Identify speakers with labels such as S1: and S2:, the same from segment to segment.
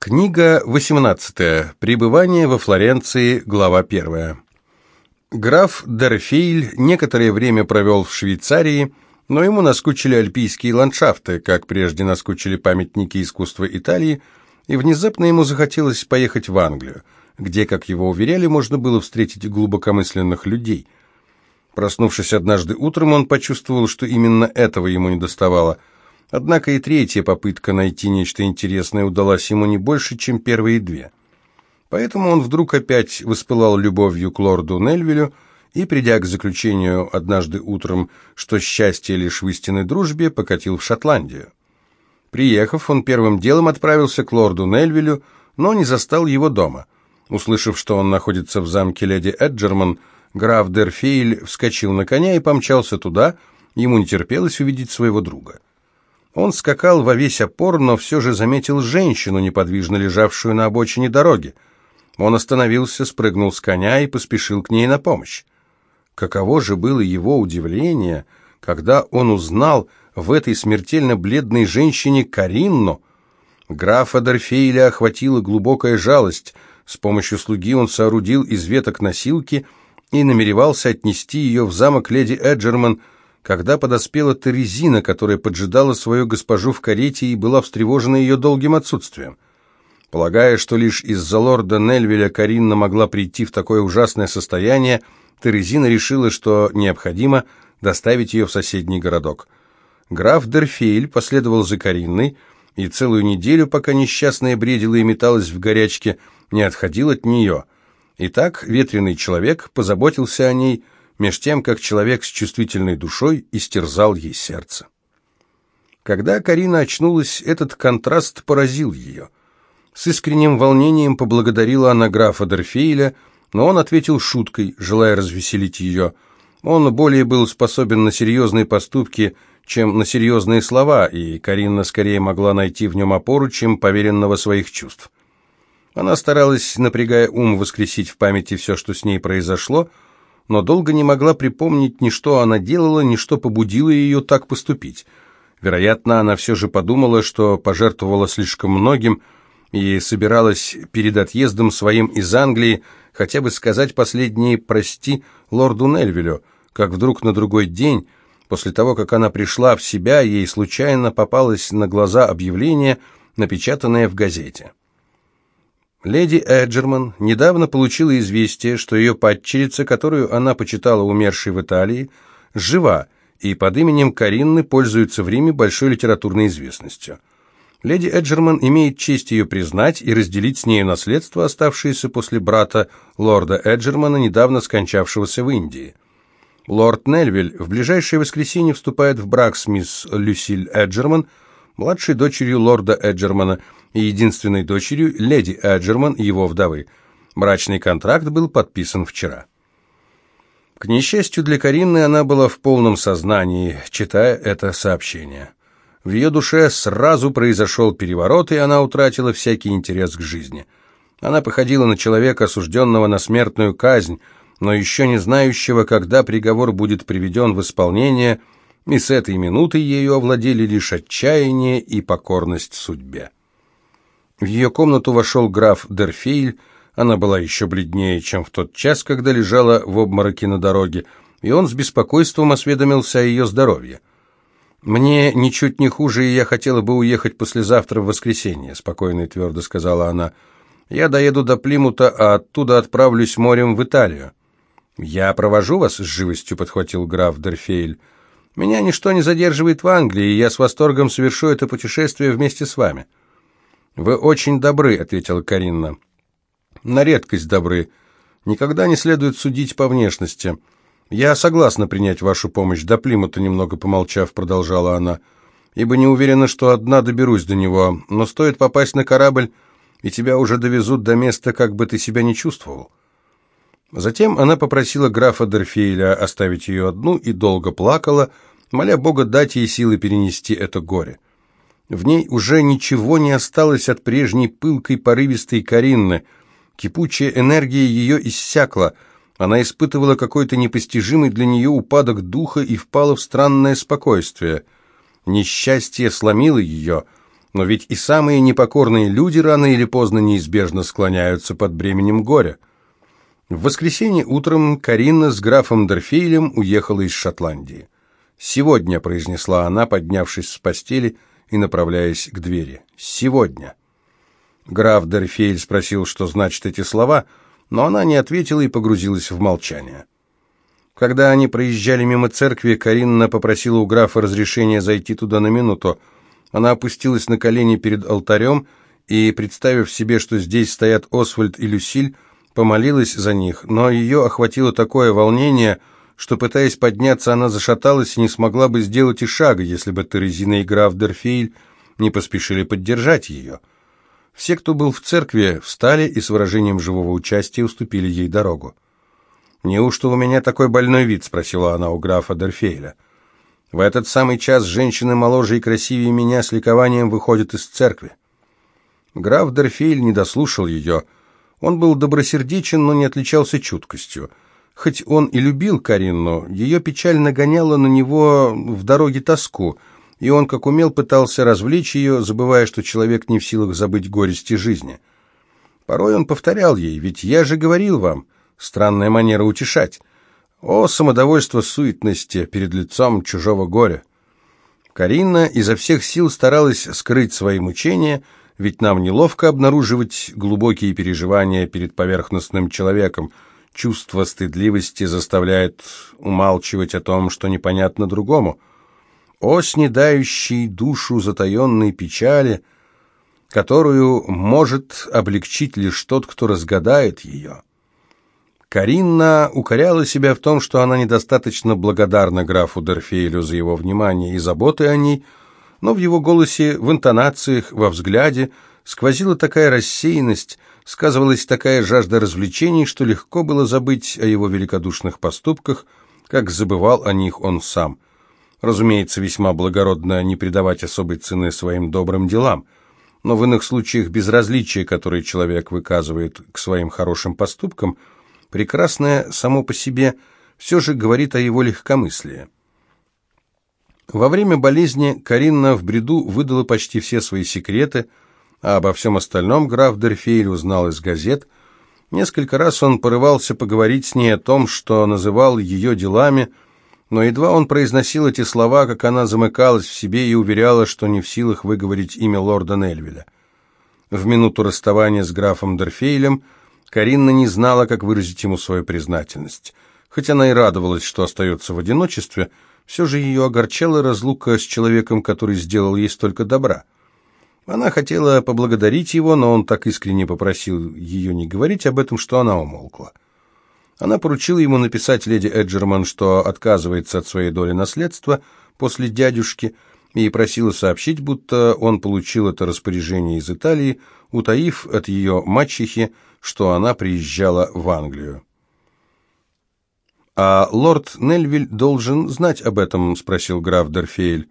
S1: Книга 18. Пребывание во Флоренции. Глава 1. Граф Дерфейль некоторое время провел в Швейцарии, но ему наскучили альпийские ландшафты, как прежде наскучили памятники искусства Италии, и внезапно ему захотелось поехать в Англию, где, как его уверяли, можно было встретить глубокомысленных людей. Проснувшись однажды утром, он почувствовал, что именно этого ему недоставало – Однако и третья попытка найти нечто интересное удалась ему не больше, чем первые две. Поэтому он вдруг опять воспылал любовью к лорду Нельвилю и, придя к заключению однажды утром, что счастье лишь в истинной дружбе, покатил в Шотландию. Приехав, он первым делом отправился к лорду Нельвилю, но не застал его дома. Услышав, что он находится в замке леди Эджерман, граф Дерфейль вскочил на коня и помчался туда, ему не терпелось увидеть своего друга. Он скакал во весь опор, но все же заметил женщину, неподвижно лежавшую на обочине дороги. Он остановился, спрыгнул с коня и поспешил к ней на помощь. Каково же было его удивление, когда он узнал в этой смертельно бледной женщине Каринну. Графа Дорфейля охватила глубокая жалость. С помощью слуги он соорудил из веток носилки и намеревался отнести ее в замок леди Эджерман, когда подоспела Терезина, которая поджидала свою госпожу в карете и была встревожена ее долгим отсутствием. Полагая, что лишь из-за лорда Нельвеля Каринна могла прийти в такое ужасное состояние, Терезина решила, что необходимо доставить ее в соседний городок. Граф Дерфейль последовал за Каринной, и целую неделю, пока несчастная бредила и металась в горячке, не отходил от нее. Итак, ветреный человек позаботился о ней, меж тем, как человек с чувствительной душой истерзал ей сердце. Когда Карина очнулась, этот контраст поразил ее. С искренним волнением поблагодарила она графа Дерфейля, но он ответил шуткой, желая развеселить ее. Он более был способен на серьезные поступки, чем на серьезные слова, и Карина скорее могла найти в нем опору, чем поверенного своих чувств. Она старалась, напрягая ум, воскресить в памяти все, что с ней произошло, но долго не могла припомнить ни что она делала, ни что побудило ее так поступить. Вероятно, она все же подумала, что пожертвовала слишком многим и собиралась перед отъездом своим из Англии хотя бы сказать последние «прости» лорду Нельвилю, как вдруг на другой день, после того, как она пришла в себя, ей случайно попалось на глаза объявление, напечатанное в газете. Леди Эджерман недавно получила известие, что ее падчерица, которую она почитала умершей в Италии, жива и под именем Каринны пользуется в Риме большой литературной известностью. Леди Эджерман имеет честь ее признать и разделить с нею наследство, оставшееся после брата лорда Эджермана, недавно скончавшегося в Индии. Лорд Нельвиль в ближайшее воскресенье вступает в брак с мисс Люсиль Эджерман, младшей дочерью лорда Эджермана – и единственной дочерью леди Эджерман, его вдовы. Брачный контракт был подписан вчера. К несчастью для Карины, она была в полном сознании, читая это сообщение. В ее душе сразу произошел переворот, и она утратила всякий интерес к жизни. Она походила на человека, осужденного на смертную казнь, но еще не знающего, когда приговор будет приведен в исполнение, и с этой минуты ею овладели лишь отчаяние и покорность судьбе. В ее комнату вошел граф Дерфейль, она была еще бледнее, чем в тот час, когда лежала в обмороке на дороге, и он с беспокойством осведомился о ее здоровье. «Мне ничуть не хуже, и я хотела бы уехать послезавтра в воскресенье», — спокойно и твердо сказала она. «Я доеду до Плимута, а оттуда отправлюсь морем в Италию». «Я провожу вас с живостью», — подхватил граф Дерфейль. «Меня ничто не задерживает в Англии, и я с восторгом совершу это путешествие вместе с вами». «Вы очень добры», — ответила Каринна. «На редкость добры. Никогда не следует судить по внешности. Я согласна принять вашу помощь. До Плимута, немного помолчав, продолжала она, ибо не уверена, что одна доберусь до него. Но стоит попасть на корабль, и тебя уже довезут до места, как бы ты себя не чувствовал». Затем она попросила графа Дерфейля оставить ее одну и долго плакала, моля Бога дать ей силы перенести это горе. В ней уже ничего не осталось от прежней пылкой порывистой Каринны. Кипучая энергия ее иссякла. Она испытывала какой-то непостижимый для нее упадок духа и впала в странное спокойствие. Несчастье сломило ее. Но ведь и самые непокорные люди рано или поздно неизбежно склоняются под бременем горя. В воскресенье утром Карина с графом Дерфейлем уехала из Шотландии. «Сегодня», — произнесла она, поднявшись с постели и направляясь к двери. «Сегодня». Граф Дерфейль спросил, что значат эти слова, но она не ответила и погрузилась в молчание. Когда они проезжали мимо церкви, Каринна попросила у графа разрешения зайти туда на минуту. Она опустилась на колени перед алтарем и, представив себе, что здесь стоят Освальд и Люсиль, помолилась за них, но ее охватило такое волнение, что, пытаясь подняться, она зашаталась и не смогла бы сделать и шага, если бы Терезина и граф Дерфейль не поспешили поддержать ее. Все, кто был в церкви, встали и с выражением живого участия уступили ей дорогу. «Неужто у меня такой больной вид?» — спросила она у графа Дерфейля. В этот самый час женщины моложе и красивее меня с ликованием выходят из церкви. Граф Дерфейль не дослушал ее. Он был добросердечен, но не отличался чуткостью. Хоть он и любил Каринну, ее печаль нагоняла на него в дороге тоску — и он, как умел, пытался развлечь ее, забывая, что человек не в силах забыть горести жизни. Порой он повторял ей, ведь я же говорил вам, странная манера утешать. О, самодовольство суетности перед лицом чужого горя! Карина изо всех сил старалась скрыть свои мучения, ведь нам неловко обнаруживать глубокие переживания перед поверхностным человеком. Чувство стыдливости заставляет умалчивать о том, что непонятно другому о снедающей душу затаенной печали, которую может облегчить лишь тот, кто разгадает ее. Каринна укоряла себя в том, что она недостаточно благодарна графу Дерфейлю за его внимание и заботы о ней, но в его голосе, в интонациях, во взгляде сквозила такая рассеянность, сказывалась такая жажда развлечений, что легко было забыть о его великодушных поступках, как забывал о них он сам – Разумеется, весьма благородно не придавать особой цены своим добрым делам, но в иных случаях безразличие, которое человек выказывает к своим хорошим поступкам, прекрасное само по себе, все же говорит о его легкомыслии. Во время болезни Каринна в бреду выдала почти все свои секреты, а обо всем остальном граф Дерфейль узнал из газет. Несколько раз он порывался поговорить с ней о том, что называл ее делами – но едва он произносил эти слова, как она замыкалась в себе и уверяла, что не в силах выговорить имя лорда Нельвеля. В минуту расставания с графом Дерфейлем Каринна не знала, как выразить ему свою признательность. Хоть она и радовалась, что остается в одиночестве, все же ее огорчала разлука с человеком, который сделал ей столько добра. Она хотела поблагодарить его, но он так искренне попросил ее не говорить об этом, что она умолкла. Она поручила ему написать леди Эджерман, что отказывается от своей доли наследства после дядюшки, и просила сообщить, будто он получил это распоряжение из Италии, утаив от ее мачехи, что она приезжала в Англию. «А лорд Нельвиль должен знать об этом?» — спросил граф Дерфейль.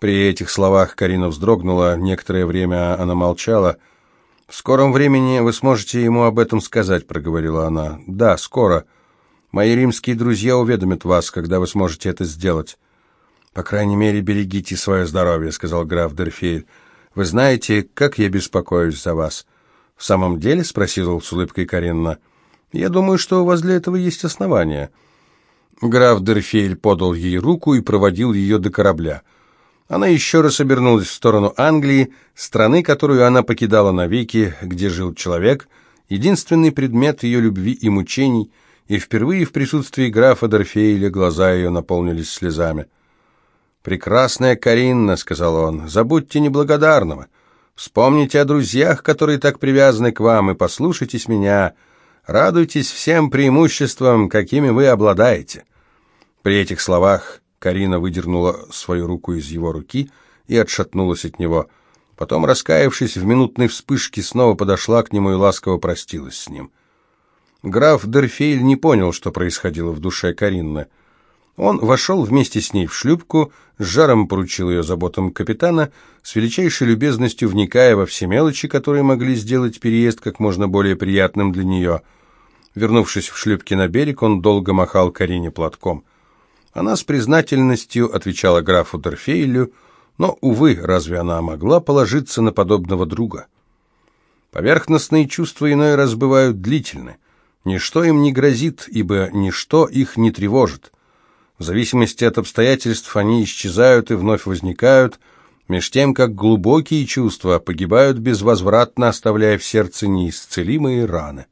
S1: При этих словах Карина вздрогнула, некоторое время она молчала — «В скором времени вы сможете ему об этом сказать», — проговорила она. «Да, скоро. Мои римские друзья уведомят вас, когда вы сможете это сделать». «По крайней мере, берегите свое здоровье», — сказал граф Дерфейль. «Вы знаете, как я беспокоюсь за вас». «В самом деле?» — спросил с улыбкой Каринна. «Я думаю, что у вас для этого есть основания». Граф Дерфейль подал ей руку и проводил ее до корабля. Она еще раз обернулась в сторону Англии, страны, которую она покидала навеки, где жил человек, единственный предмет ее любви и мучений, и впервые в присутствии графа Дорфейля глаза ее наполнились слезами. «Прекрасная Каринна», — сказал он, — «забудьте неблагодарного. Вспомните о друзьях, которые так привязаны к вам, и послушайтесь меня. Радуйтесь всем преимуществам, какими вы обладаете». При этих словах Карина выдернула свою руку из его руки и отшатнулась от него. Потом, раскаявшись в минутной вспышке, снова подошла к нему и ласково простилась с ним. Граф Дерфейль не понял, что происходило в душе Каринны. Он вошел вместе с ней в шлюпку, с жаром поручил ее заботам капитана, с величайшей любезностью вникая во все мелочи, которые могли сделать переезд как можно более приятным для нее. Вернувшись в шлюпке на берег, он долго махал Карине платком. Она с признательностью отвечала графу Дорфейлю, Но, увы, разве она могла положиться на подобного друга? Поверхностные чувства иной раз бывают длительны. Ничто им не грозит, ибо ничто их не тревожит. В зависимости от обстоятельств они исчезают и вновь возникают, меж тем, как глубокие чувства погибают безвозвратно, оставляя в сердце неисцелимые раны.